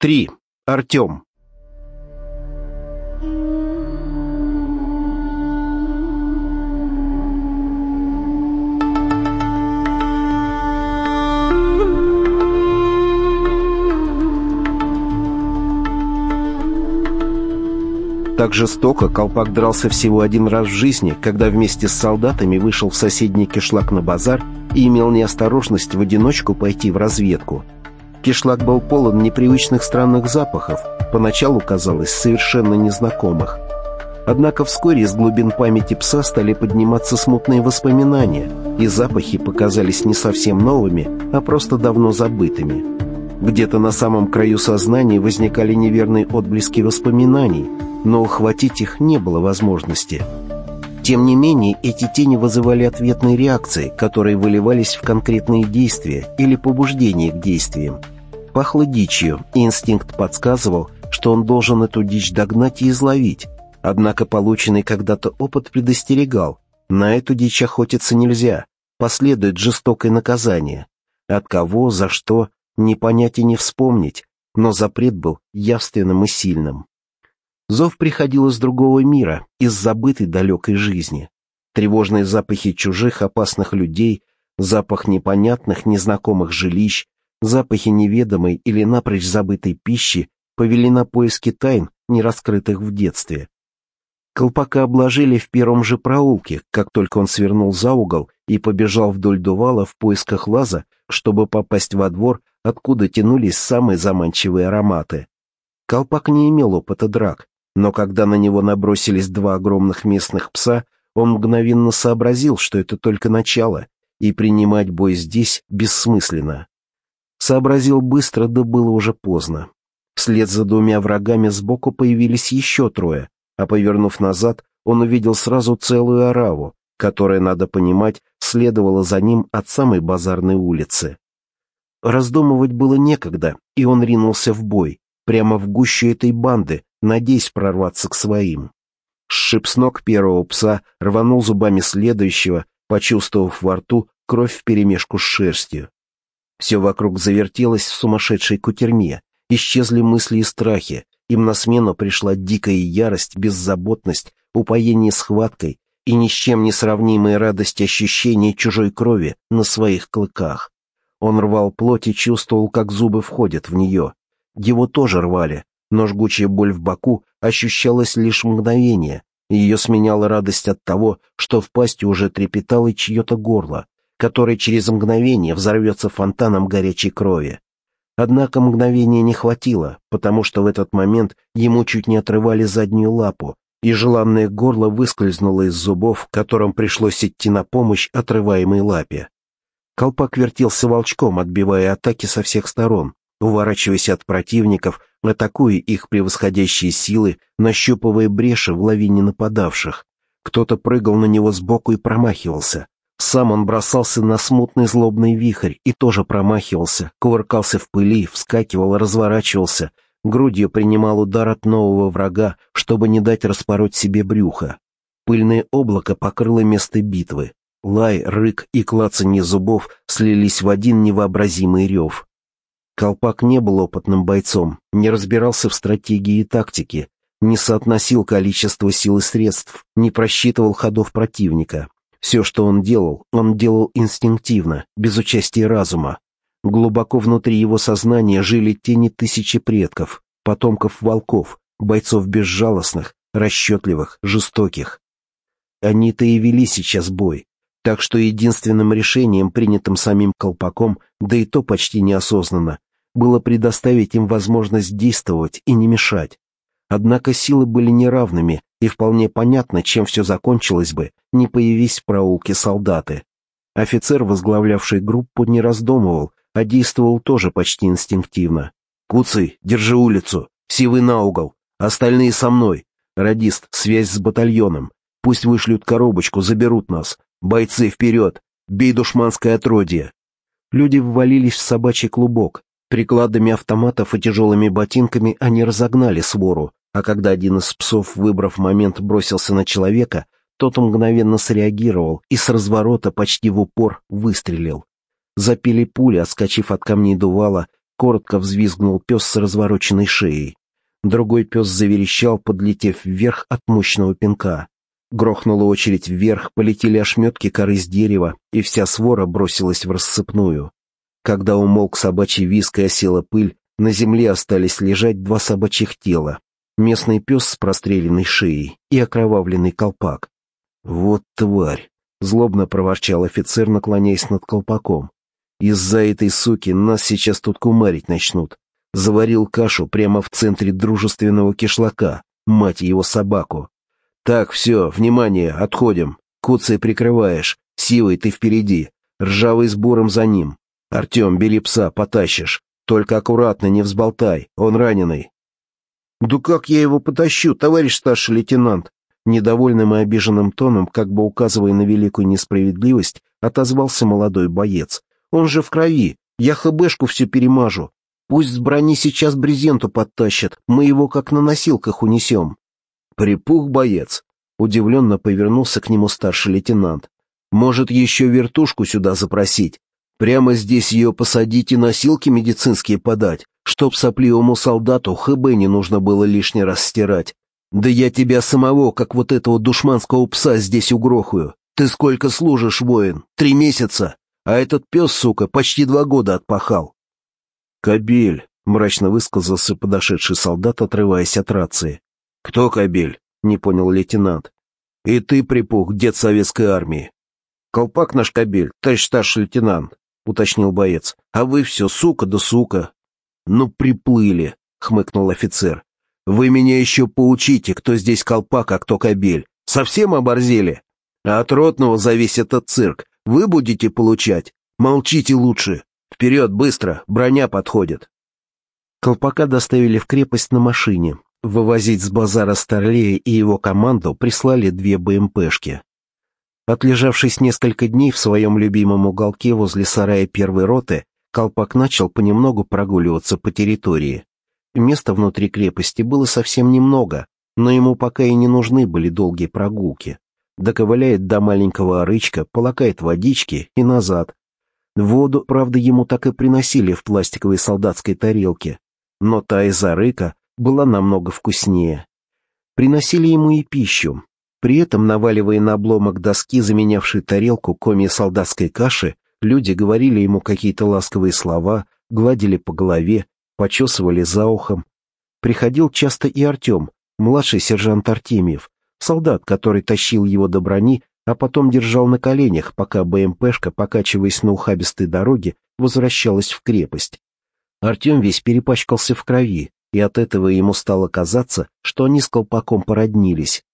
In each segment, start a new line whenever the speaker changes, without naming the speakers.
Три. Артем. Так жестоко Колпак дрался всего один раз в жизни, когда вместе с солдатами вышел в соседний кишлак на базар и имел неосторожность в одиночку пойти в разведку. Кишлак был полон непривычных странных запахов, поначалу казалось совершенно незнакомых. Однако вскоре из глубин памяти пса стали подниматься смутные воспоминания, и запахи показались не совсем новыми, а просто давно забытыми. Где-то на самом краю сознания возникали неверные отблески воспоминаний – но ухватить их не было возможности. Тем не менее, эти тени вызывали ответные реакции, которые выливались в конкретные действия или побуждение к действиям. Пахло дичью, и инстинкт подсказывал, что он должен эту дичь догнать и изловить. Однако полученный когда-то опыт предостерегал. На эту дичь охотиться нельзя, последует жестокое наказание. От кого, за что, не понять и не вспомнить, но запрет был явственным и сильным. Зов приходил из другого мира, из забытой далекой жизни. Тревожные запахи чужих опасных людей, запах непонятных, незнакомых жилищ, запахи неведомой или напрочь забытой пищи повели на поиски тайн, не раскрытых в детстве. Колпака обложили в первом же проулке, как только он свернул за угол и побежал вдоль дувала в поисках лаза, чтобы попасть во двор, откуда тянулись самые заманчивые ароматы. Колпак не имел опыта драк, но когда на него набросились два огромных местных пса, он мгновенно сообразил, что это только начало, и принимать бой здесь бессмысленно. Сообразил быстро, да было уже поздно. Вслед за двумя врагами сбоку появились еще трое, а повернув назад, он увидел сразу целую ораву, которая, надо понимать, следовала за ним от самой базарной улицы. Раздумывать было некогда, и он ринулся в бой, прямо в гущу этой банды, надеясь прорваться к своим. Сшиб с ног первого пса, рванул зубами следующего, почувствовав во рту кровь вперемешку с шерстью. Все вокруг завертелось в сумасшедшей кутерьме, исчезли мысли и страхи, им на смену пришла дикая ярость, беззаботность, упоение схваткой и ни с чем не сравнимая радость ощущения чужой крови на своих клыках. Он рвал плоть и чувствовал, как зубы входят в нее. Его тоже рвали, но жгучая боль в боку ощущалась лишь мгновение, ее сменяла радость от того, что в пасти уже трепетало чье-то горло, которое через мгновение взорвется фонтаном горячей крови. Однако мгновения не хватило, потому что в этот момент ему чуть не отрывали заднюю лапу, и желанное горло выскользнуло из зубов, которым пришлось идти на помощь отрываемой лапе. Колпак вертелся волчком, отбивая атаки со всех сторон, уворачиваясь от противников, атакуя их превосходящие силы, нащупывая бреши в лавине нападавших. Кто-то прыгал на него сбоку и промахивался. Сам он бросался на смутный злобный вихрь и тоже промахивался, кувыркался в пыли, вскакивал, разворачивался, грудью принимал удар от нового врага, чтобы не дать распороть себе брюхо. Пыльное облако покрыло место битвы. Лай, рык и клацанье зубов слились в один невообразимый рев. Колпак не был опытным бойцом, не разбирался в стратегии и тактике, не соотносил количество сил и средств, не просчитывал ходов противника. Все, что он делал, он делал инстинктивно, без участия разума. Глубоко внутри его сознания жили тени тысячи предков, потомков волков, бойцов безжалостных, расчетливых, жестоких. Они-то и вели сейчас бой, так что единственным решением, принятым самим Колпаком, да и то почти неосознанно, было предоставить им возможность действовать и не мешать. Однако силы были неравными, и вполне понятно, чем все закончилось бы, не появись в проулке солдаты. Офицер, возглавлявший группу, не раздумывал, а действовал тоже почти инстинктивно. «Куцый, держи улицу! Сивый на угол! Остальные со мной! Радист, связь с батальоном! Пусть вышлют коробочку, заберут нас! Бойцы, вперед! Бей душманское отродье!» Люди ввалились в собачий клубок, Прикладами автоматов и тяжелыми ботинками они разогнали свору, а когда один из псов, выбрав момент, бросился на человека, тот мгновенно среагировал и с разворота почти в упор выстрелил. Запили пули, отскочив от камней дувала, коротко взвизгнул пес с развороченной шеей. Другой пес заверещал, подлетев вверх от мощного пинка. Грохнула очередь вверх, полетели ошметки коры с дерева, и вся свора бросилась в рассыпную. Когда умолк собачий виск и осела пыль, на земле остались лежать два собачьих тела. Местный пес с простреленной шеей и окровавленный колпак. «Вот тварь!» — злобно проворчал офицер, наклоняясь над колпаком. «Из-за этой суки нас сейчас тут кумарить начнут. Заварил кашу прямо в центре дружественного кишлака, мать его собаку. Так, все, внимание, отходим. Куцей прикрываешь, силой ты впереди, ржавый с буром за ним. Артем, бери пса, потащишь. Только аккуратно, не взболтай, он раненый». «Да как я его потащу, товарищ старший лейтенант?» Недовольным и обиженным тоном, как бы указывая на великую несправедливость, отозвался молодой боец. «Он же в крови. Я ХБшку всю перемажу. Пусть с брони сейчас брезенту подтащат. Мы его как на носилках унесем». «Припух боец!» Удивленно повернулся к нему старший лейтенант. «Может, еще вертушку сюда запросить? Прямо здесь ее посадить и носилки медицинские подать, чтоб сопливому солдату ХБ не нужно было лишний раз стирать. «Да я тебя самого, как вот этого душманского пса, здесь угрохаю. Ты сколько служишь, воин? Три месяца. А этот пес, сука, почти два года отпахал». «Кобель», — мрачно высказался подошедший солдат, отрываясь от рации. «Кто Кобель?» — не понял лейтенант. «И ты, припух, дед советской армии». «Колпак наш Кобель, товарищ старший лейтенант», — уточнил боец. «А вы все, сука да сука». «Ну, приплыли», — хмыкнул офицер. Вы меня еще поучите, кто здесь колпак, а кто кобель. Совсем оборзели? А от ротного за весь этот цирк вы будете получать? Молчите лучше. Вперед, быстро, броня подходит. Колпака доставили в крепость на машине. Вывозить с базара Старлея и его команду прислали две БМПшки. Отлежавшись несколько дней в своем любимом уголке возле сарая первой роты, Колпак начал понемногу прогуливаться по территории. Места внутри крепости было совсем немного, но ему пока и не нужны были долгие прогулки. Доковыляет до маленького рычка, полакает водички и назад. Воду, правда, ему так и приносили в пластиковой солдатской тарелке, но та из арыка была намного вкуснее. Приносили ему и пищу. При этом, наваливая на обломок доски, заменявшей тарелку коми солдатской каши, люди говорили ему какие-то ласковые слова, гладили по голове, почесывали за ухом. Приходил часто и Артем, младший сержант Артемьев, солдат, который тащил его до брони, а потом держал на коленях, пока БМПшка, покачиваясь на ухабистой дороге, возвращалась в крепость. Артем весь перепачкался в крови, и от этого ему стало казаться, что они с колпаком породнились.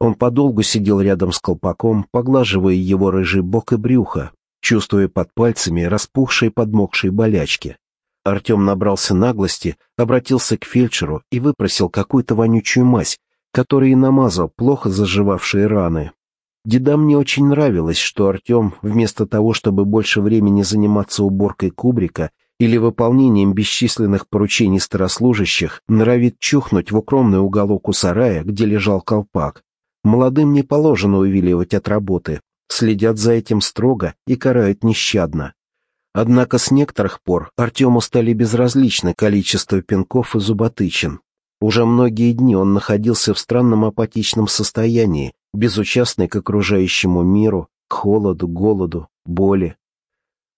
Он подолгу сидел рядом с колпаком, поглаживая его рыжий бок и брюхо, чувствуя под пальцами распухшие подмокшие болячки. Артем набрался наглости, обратился к фельдшеру и выпросил какую-то вонючую мазь, которой намазал плохо заживавшие раны. Дедам не очень нравилось, что Артем, вместо того, чтобы больше времени заниматься уборкой кубрика или выполнением бесчисленных поручений старослужащих, норовит чухнуть в укромный уголок у сарая, где лежал колпак. Молодым не положено увиливать от работы, следят за этим строго и карают нещадно. Однако с некоторых пор Артему стали безразличны количество пинков и зуботычин. Уже многие дни он находился в странном апатичном состоянии, безучастный к окружающему миру, к холоду, голоду, боли.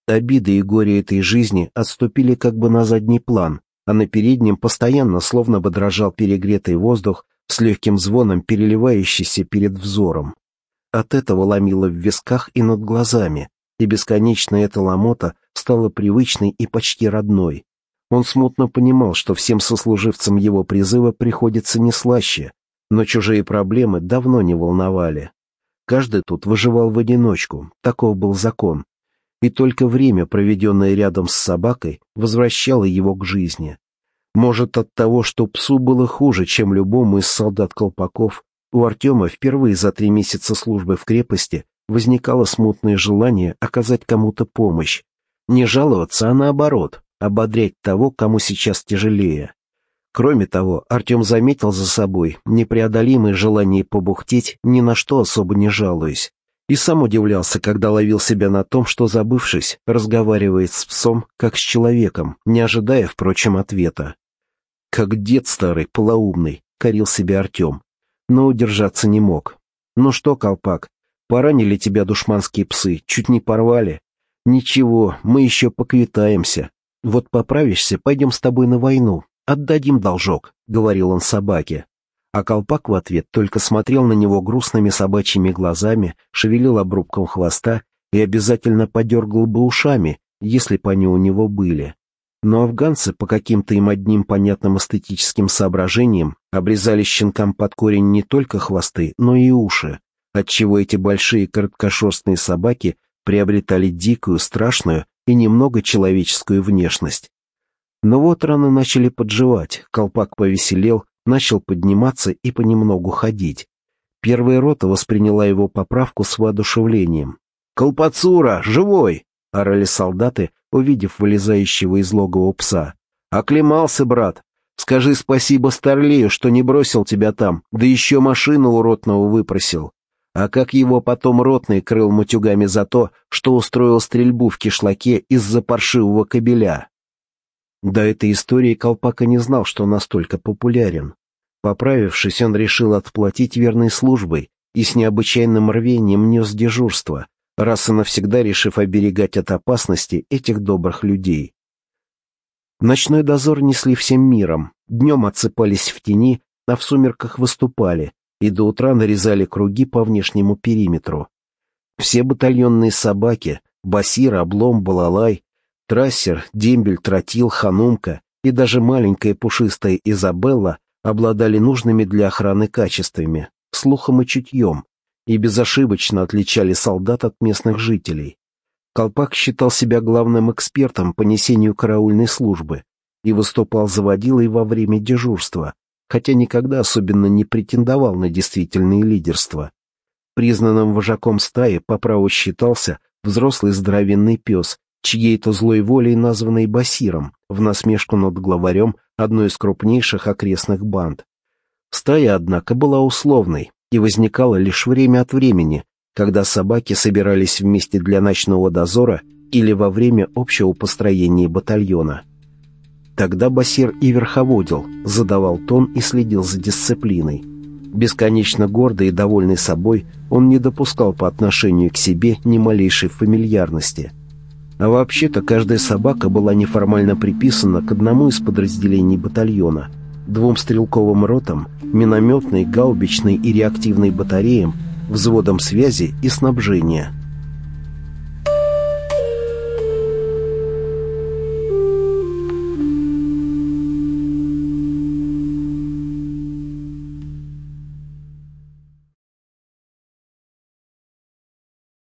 Обиды и горе этой жизни отступили как бы на задний план, а на переднем постоянно словно бы дрожал перегретый воздух с легким звоном, переливающийся перед взором. От этого ломило в висках и над глазами, и бесконечная эта ломота стала привычной и почти родной. Он смутно понимал, что всем сослуживцам его призыва приходится не слаще, но чужие проблемы давно не волновали. Каждый тут выживал в одиночку, таков был закон. И только время, проведенное рядом с собакой, возвращало его к жизни. Может, от того, что псу было хуже, чем любому из солдат-колпаков, у Артема впервые за три месяца службы в крепости возникало смутное желание оказать кому-то помощь. Не жаловаться, а наоборот, ободрять того, кому сейчас тяжелее. Кроме того, Артем заметил за собой непреодолимое желание побухтеть, ни на что особо не жалуясь. И сам удивлялся, когда ловил себя на том, что, забывшись, разговаривает с псом, как с человеком, не ожидая, впрочем, ответа. «Как дед старый, полоумный», — корил себя Артем, но удержаться не мог. «Ну что, колпак, поранили тебя душманские псы, чуть не порвали? Ничего, мы еще поквитаемся. Вот поправишься, пойдем с тобой на войну, отдадим должок», — говорил он собаке. А колпак в ответ только смотрел на него грустными собачьими глазами, шевелил обрубком хвоста и обязательно подергал бы ушами, если бы они у него были. Но афганцы по каким-то им одним понятным эстетическим соображениям обрезали щенкам под корень не только хвосты, но и уши, отчего эти большие короткошерстные собаки приобретали дикую, страшную и немного человеческую внешность. Но вот раны начали подживать, колпак повеселел, начал подниматься и понемногу ходить. Первая рота восприняла его поправку с воодушевлением. «Колпацура! Живой!» — орали солдаты, увидев вылезающего из логова пса. «Оклемался, брат! Скажи спасибо Старлею, что не бросил тебя там, да еще машину у ротного выпросил. А как его потом ротный крыл матюгами за то, что устроил стрельбу в кишлаке из-за паршивого кобеля?» До этой истории Колпака не знал, что настолько популярен. Поправившись, он решил отплатить верной службой и с необычайным рвением нес дежурство, раз и навсегда решив оберегать от опасности этих добрых людей. Ночной дозор несли всем миром, днем отсыпались в тени, а в сумерках выступали, и до утра нарезали круги по внешнему периметру. Все батальонные собаки, Басир, Облом, Балалай, Трассер, Дембель, Тротил, Ханумка и даже маленькая пушистая Изабелла обладали нужными для охраны качествами, слухом и чутьем, и безошибочно отличали солдат от местных жителей. Колпак считал себя главным экспертом по несению караульной службы и выступал заводилой во время дежурства, хотя никогда особенно не претендовал на действительное лидерство. Признанным вожаком стаи по праву считался взрослый здоровенный пес, чьей-то злой волей названный Басиром, в насмешку над главарем одной из крупнейших окрестных банд. Стая, однако, была условной и возникала лишь время от времени, когда собаки собирались вместе для ночного дозора или во время общего построения батальона. Тогда Басир и верховодил, задавал тон и следил за дисциплиной. Бесконечно гордый и довольный собой, он не допускал по отношению к себе ни малейшей фамильярности – а вообще-то каждая собака была неформально приписана к одному из подразделений батальона, двум стрелковым ротам, минометной, гаубичной и реактивной батареям, взводам связи и снабжения –